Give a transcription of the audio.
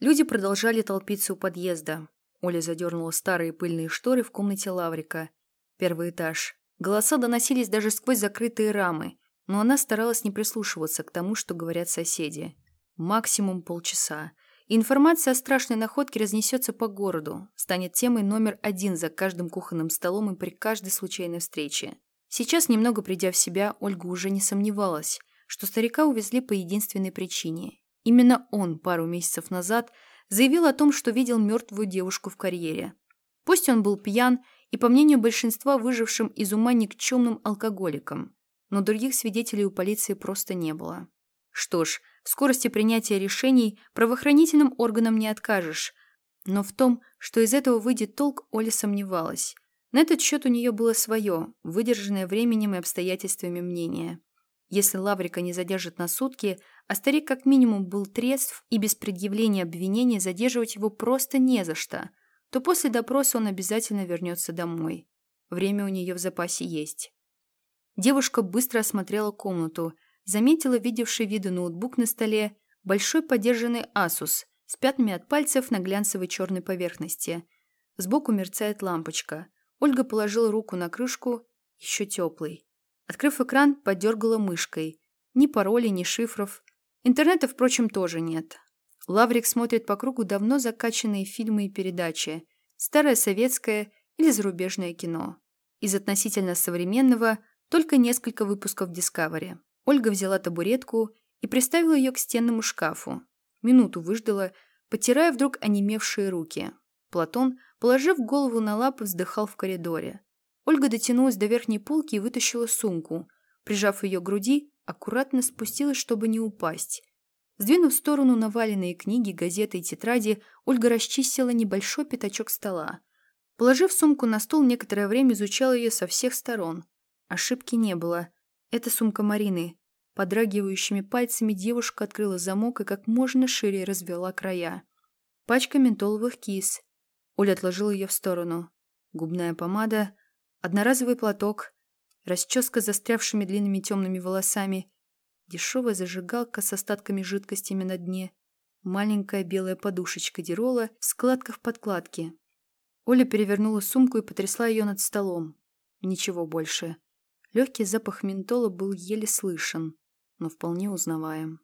Люди продолжали толпиться у подъезда. Оля задернула старые пыльные шторы в комнате Лаврика. Первый этаж. Голоса доносились даже сквозь закрытые рамы, но она старалась не прислушиваться к тому, что говорят соседи. Максимум полчаса. Информация о страшной находке разнесется по городу, станет темой номер один за каждым кухонным столом и при каждой случайной встрече. Сейчас, немного придя в себя, Ольга уже не сомневалась, что старика увезли по единственной причине. Именно он пару месяцев назад заявил о том, что видел мертвую девушку в карьере. Пусть он был пьян и, по мнению большинства, выжившим из ума никчемным алкоголиком, но других свидетелей у полиции просто не было. Что ж, в скорости принятия решений правоохранительным органам не откажешь, но в том, что из этого выйдет толк, Оля сомневалась. На этот счет у нее было свое, выдержанное временем и обстоятельствами мнение. Если Лаврика не задержат на сутки, а старик как минимум был трезв и без предъявления обвинения задерживать его просто не за что, то после допроса он обязательно вернется домой. Время у нее в запасе есть. Девушка быстро осмотрела комнату, заметила видевший виды ноутбук на столе, большой подержанный Asus с пятнами от пальцев на глянцевой черной поверхности. Сбоку мерцает лампочка. Ольга положила руку на крышку, еще теплый. Открыв экран, подергала мышкой. Ни паролей, ни шифров. Интернета, впрочем, тоже нет. Лаврик смотрит по кругу давно закачанные фильмы и передачи. Старое советское или зарубежное кино. Из относительно современного только несколько выпусков Discovery. Ольга взяла табуретку и приставила ее к стенному шкафу. Минуту выждала, потирая вдруг онемевшие руки. Платон, положив голову на лапы, вздыхал в коридоре. Ольга дотянулась до верхней полки и вытащила сумку. Прижав ее к груди, аккуратно спустилась, чтобы не упасть. Сдвинув в сторону наваленные книги, газеты и тетради, Ольга расчистила небольшой пятачок стола. Положив сумку на стол, некоторое время изучала ее со всех сторон. Ошибки не было. Это сумка Марины. Подрагивающими пальцами девушка открыла замок и как можно шире развела края. Пачка ментоловых кис. Оля отложила ее в сторону. Губная помада, одноразовый платок, расческа с застрявшими длинными темными волосами, дешевая зажигалка с остатками жидкостями на дне, маленькая белая подушечка Дирола в складках подкладки. Оля перевернула сумку и потрясла ее над столом. Ничего больше. Легкий запах ментола был еле слышен, но вполне узнаваем.